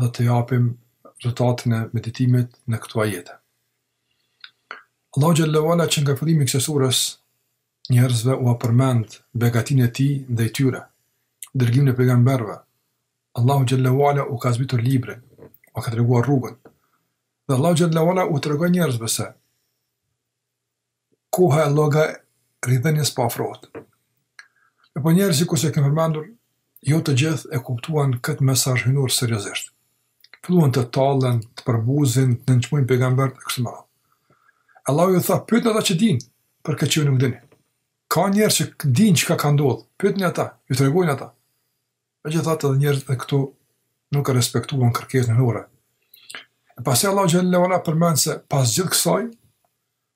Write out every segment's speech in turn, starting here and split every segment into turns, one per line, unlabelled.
dhe të japim rezultatin e meditimit në këto ajete. Allahu xhalla uala që nga fillimi i kësaj sures njerëzve ua përmend begatinë e tij ndaj tyre, dërgimin e pejgamberëve. Allahu xhalla uala u ka zbritur librin, u ka treguar rrugën. Dhe Allahu xhalla uala u tregoi njerëzve se koha e llogaridhënies po afrohet. Mirëpo njerëzit sikurse e kemi përmendur, jo të gjithë e kuptuan këtë mesazh hyjnor seriozisht. Filluan të tallen, të përbuzin, të nënçmojnë pejgamberët e kështu me radhë. Allahu ju tha, pyetni ata që dinë, për këtë që ju nuk dini. Ka njerëz që dinë çka ka ndodhur, pyetni ata, ju tregojnë ata. Megjithatë edhe njerëzit e këtillë nuk e respektuan kërkesën hyjnore. E pastaj Allahu xhalla uala përmend se pas gjithë kësaj,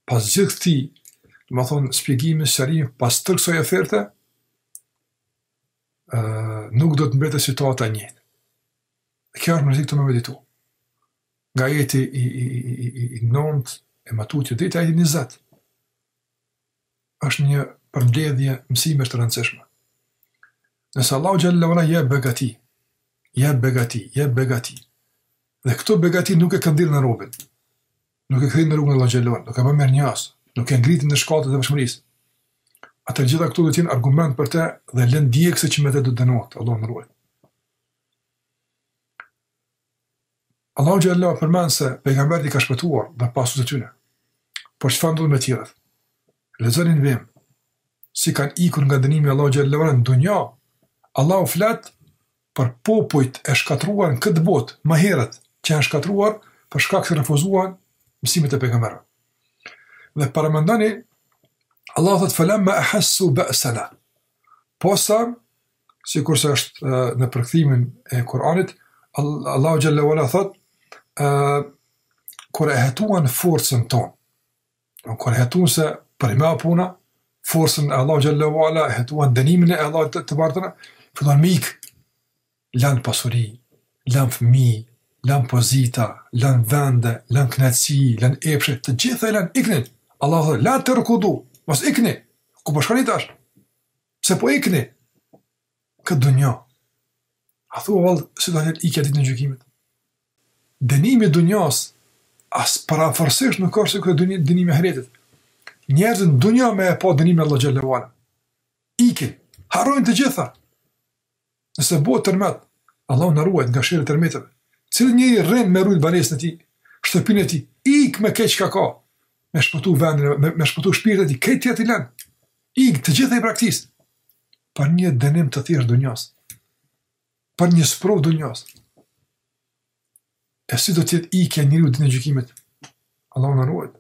pas gjithë këtij, domethënë shpjegimi, sqarimi pas tërë kësaj oferte, ë nuk do të mbetet situata e njëjtë. Kjo është me rëndësi me meditu. Nga ajeti i nëntë e më tutje deri te ajeti 20. është një përmbledhje mësimesh të rëndësishme. Nëse Allahu xhalla uala jep begati, jep begati, jep begati. Dhe këto begati nuk e këndellin robin, nuk e kthejnë në rrugën e Allahu xhalla uala nuk e bëjnë mirënjohës, nuk e ngritin në shkallët e devotshmërisë. Atëherë të gjitha këto do të jenë argument për të dhe lëndë djegëse që me të do dënohet, Allahu na ruajt. Allahu xhallahu përmend se pejgamberët i ka shpëtuar dhe pasuesit e tyre. Por çfarë ndodhi me tjerët? Lexoni në vim si kanë ikur nga dënimi i Allahu xhallahu në dunja. Allahu flet për popujt e shkatërruar në këtë botë më herët që janë shkatërruar për shkak se refuzuan mësimet e pejgamberëve. Dhe paramendoni Allahu thotë falamma ahassu ba'sana. Posa Sikurse është në përkthimin e Kur'anit, Allahu xhalla uala thotë, kur e hetuan forcën tonë, kur e hetuan se përnime a puna, forcën e Allahu xhalla uala, e hetuan dënimin e Allahut të Madhërishëm, filluan me ikë, lanë pasuri, lanë fëmijë, lanë pozita, lanë vende, lanë kënaqësi, lanë epshe, të gjitha i lanë, iknin. Allahu thotë, la terkudu, mos ikni, ku po shkoni tash? Pse po ikni? Kjo në dunja. A thua vallë si do jetë ikja ditën e gjykimit? Dënimi i dunjas as përafërsisht nuk është sikur dënimi dënimi i ahiretit. Njerëzit në dunja me e pa dënimin e Allahu xhalla uala. Ikin, harrojnë të gjitha. Nëse bëhet tërmet, Allahu na ruajt nga sherri i tërmeteve, cili njeri rrin me rujt banesën e tij, shtëpinë e tij, ik me keq çka ka, me shpëtu vendin e me, me shpëtu shpirtin e tij, krejt tjerat i len, ik të gjitha i braktis, për një dënim të thjeshtë dunjos, për një sprovë dunjos. E si do të jetë ikja e njeriut ditën e gjykimit? Allahu na ruajt.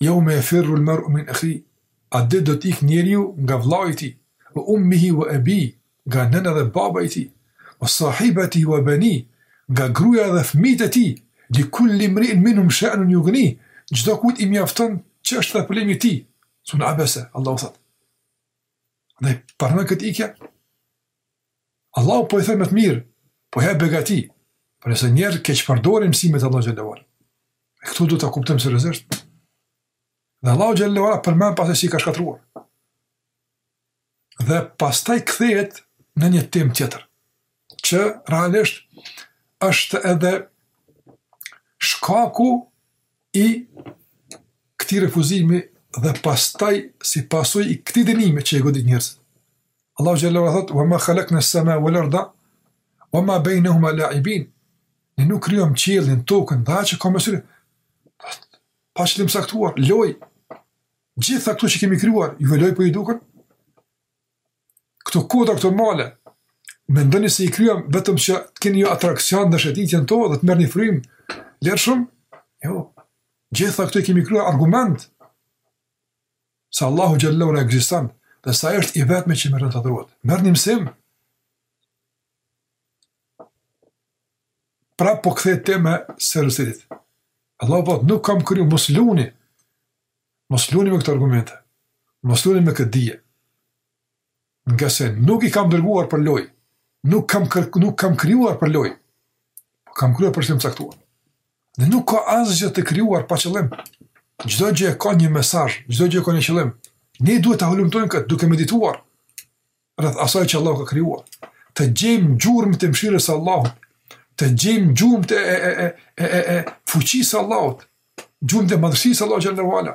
Yawma yafirru al-mar'u min akhihi. Atë ditë do të ikë njeriu nga vëllau i tij, wa ummihi wa abihi, nga nëna dhe baba i tij, wa sahibatihi wa banihi, nga gruaja dhe fëmijët e tij, li kulli imri'in minhum sha'nun yughnihi, çdokujt i mjafton çështja dhe problemi i tij. Sura Abese, Allahu thotë. Andaj, prano këtë ikje, Allahu po i thërret me të mirë, po i hap begati, por nëse njerëzit keqpërdorin mësimet e Allahut xhel-le ue ala, e këtu duhet ta kuptojmë seriozisht. Dhe Allahu xhel-le ue ala përmend pastaj si i ka shkatërruar. Dhe pastaj kthehet në një temë tjetër, që realisht është edhe shkaku i këtij refuzimi dhe pastaj si pasojë i këtij dënimi që i godit njerëzit. Allahu xhel-le ue ala thotë: "Wa ma khalaqna as-samaa wal arda wa ma bainahuma la'ibin." Ne nuk krijuam qiellin, tokën dhe atë që ka mes tyre pa qëllim të caktuar, lojë. Gjitha këto që kemi krijuar, juve lojë po ju duken? Këto kodra, këto male, mendoni se i krijuam vetëm që të keni një atraksion në shëtitjen tuaj dhe të merrni frymë lirshëm? Jo, gjitha këto i kemi krijuar argument, se Allahu xhel-le ue ala ekziston, dhe se është i vetmi që meriton të adhurohet. Merrni mësim, pra po kthehet tema te serioziteti. Allahu po thotë nuk kam kriju, mos luni, Mos luni me këto argumente, mos luni me këtë dije. Ngase nuk i kam dërguar për lojë, nuk kam kr, nuk kam krijuar për lojë. Po kam krijuar për qëllim të caktuar. Dhe nuk ka asgjë të krijuar pa qëllim. Çdo gjë ka një mesazh, çdo gjë ka një qëllim. Ne duhet ta hulumtojmë këtë duke medituar. rreth asaj që Allahu ka krijuar, të gjejmë gjurmët e mëshirës së Allahut, të gjejmë gjurmët e, e, e, e, e, e fuqisë së Allahut, gjurmët e madhësisë së Allahut xhel-le ue ala.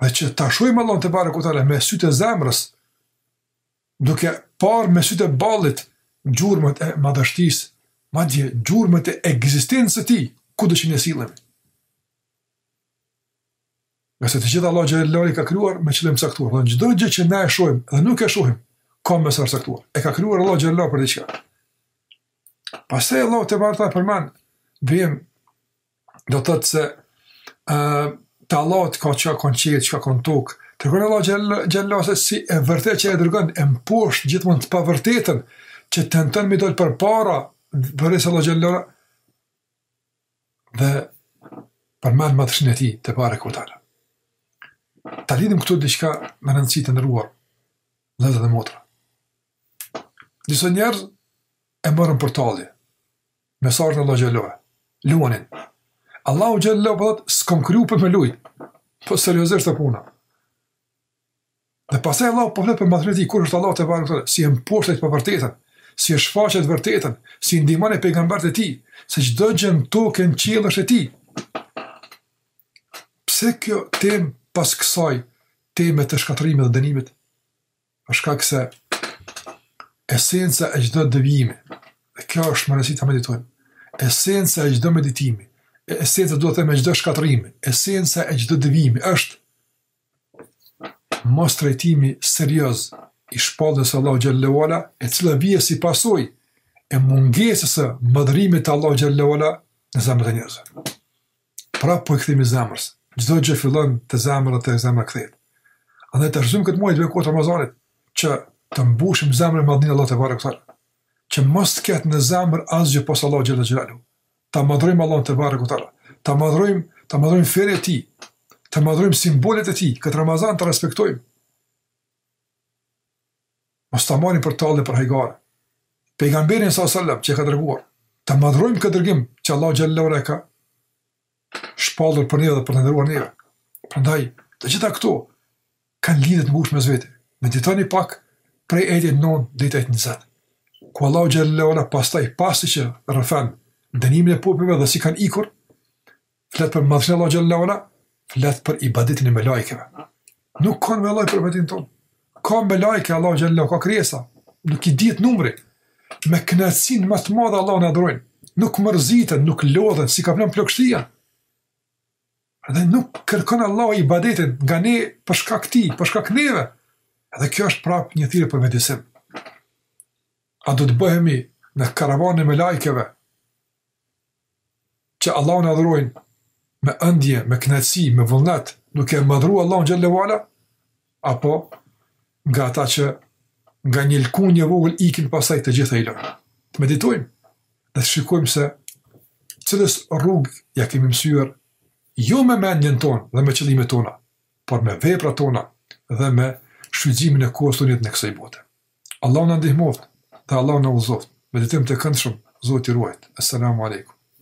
Dhe që ta shohim Allahun tebareke ue teala me sytë e zemrës, duke parë me sytë e ballit gjurmët e madhështisë, madje gjurmët e ekzistencës së tij, kudo që ne sillemi. Ngase të gjitha Allahu xhelle ue ala i ka krijuar me qëllim të caktuar. Dhe çdo gjë që ne e shohim dhe nuk e shohim, ka mesazh të caktuar. E ka krijuar Allahu xhelle ue ala për diçka. Pastaj Allahu tebareke ue teala përmend, vijim, do të thotë se uh, të Allahut ka çka ka në qiej, çka ka në tokë, tregon Allahu xhelle ue ala se si e vërteta që e dërgon, e mposht gjithmonë të pavërtetën, që tenton me dol përpara fesë së Allahut xhelle ue ala, dhe përmend madhështinë e tij tebareke ue teala. Ta lidhim këtu diçka me rëndësi, të nderuar vëllezër dhe motra. Disa njerëz e morën për tallje mesazhin e Allahut xhelle ue ala, luanin. Allahu xhelle ue ala po thotë s'kom kriju për me lujtë, po serioze është puna. Dhe pastaj Allahu po flet për madhërinë e tij, kush është Allahu tebareke ue teala, si e mposht ai të pavërtetën, si e shfaq të vërtetën, si i ndihmon pejgamberët e tij, se çdo gjë në tokë e në qiell është e tij. Pse kjo temë pas kësaj teme të shkatërrimit dhe dënimit? Për shkak se esenca e çdo devijimi, dhe kjo është me rëndësi ta meditojmë. Esenca e çdo meditimi, esenca do të them e çdo shkatërrimi, esenca e çdo devijimi është Mostrajtimi serioz i shpalljes së Allahut xhelle ue ala, e cila vije si pasojë e mungesës së madhërimit të Allahut xhelle ue ala në zemrat e njerëzve. Pra po i kthehemi zemrës. Çdo gjë fillon te zemra dhe te zemra kthehet. Andaj ta shfrytëzojmë këtë muaj të bekuar të Ramazanit, që të mbushim zemrën me madhëninë e Allahut tebareke ue teala, që mos të ketë në zemër asgjë pos Allahut xhelle xhelaluhu. Ta madhrojmë Allahun tebareke ue teala, ta madhrojmë, ta madhrojmë fenë e Tij, të madhrojmë simbolet e Tij, këtë Ramazan ta respektojmë. Mos ta marrim për tallje, për hajgare. Pejgamberin salallahu alejhi ue selem që e ka dërguar, ta madhrojmë këtë dërgim që Allahu xhelle ue ala e ka shpallur për neve dhe për të nderuar neve. Prandaj, të gjitha këto kanë lidhje të ngushtë mes vete. Meditoni pak prej ajetit nëntë deri te ajeti njëzet, ku Allahu xhelle ue ala pastaj pasi që rrëfen dënimin e popujve dhe si kanë ikur, flet për madhështinë e Allahut xhelle ue ala, flet për ibadetin e melajkeve. Nuk ka nevojë për ibadetin tonë. Ka melajke, Allahu xhelle ue ala ka krijesa, nuk i dihet numri, me kënaqësinë më të madhe Allahun adhurojnë, nuk mërziten, nuk lodhen, s'i kaplon plogështia. Dhe nuk kërkon Allahu ibadetin nga ne për shkak tij, për shkak neve. Dhe kjo është prapë një thirrje për vetëdijësim. A do të bëhemi në karavanin e melajkeve që Allahun adhurojnë me ëndje, me kënaqësi, me vullnet, duke e madhruar Allahun xhelle ue ala? apo nga ata që nga një lëkundje e vogël ikin pastaj të gjitha i lënë. Të meditojmë dhe të shikojmë se cilës rrugë ja kemi mësyer jo me mendjen tonë dhe me qëllimet tona, por me veprat tona dhe me shfrytëzimin e kohës tonë në kësaj bote. Allahu na ndihmoftë dhe Allahu na udhëzoftë. Meditim të këndshëm, Zoti ju ruajt. Assalamu alaikum.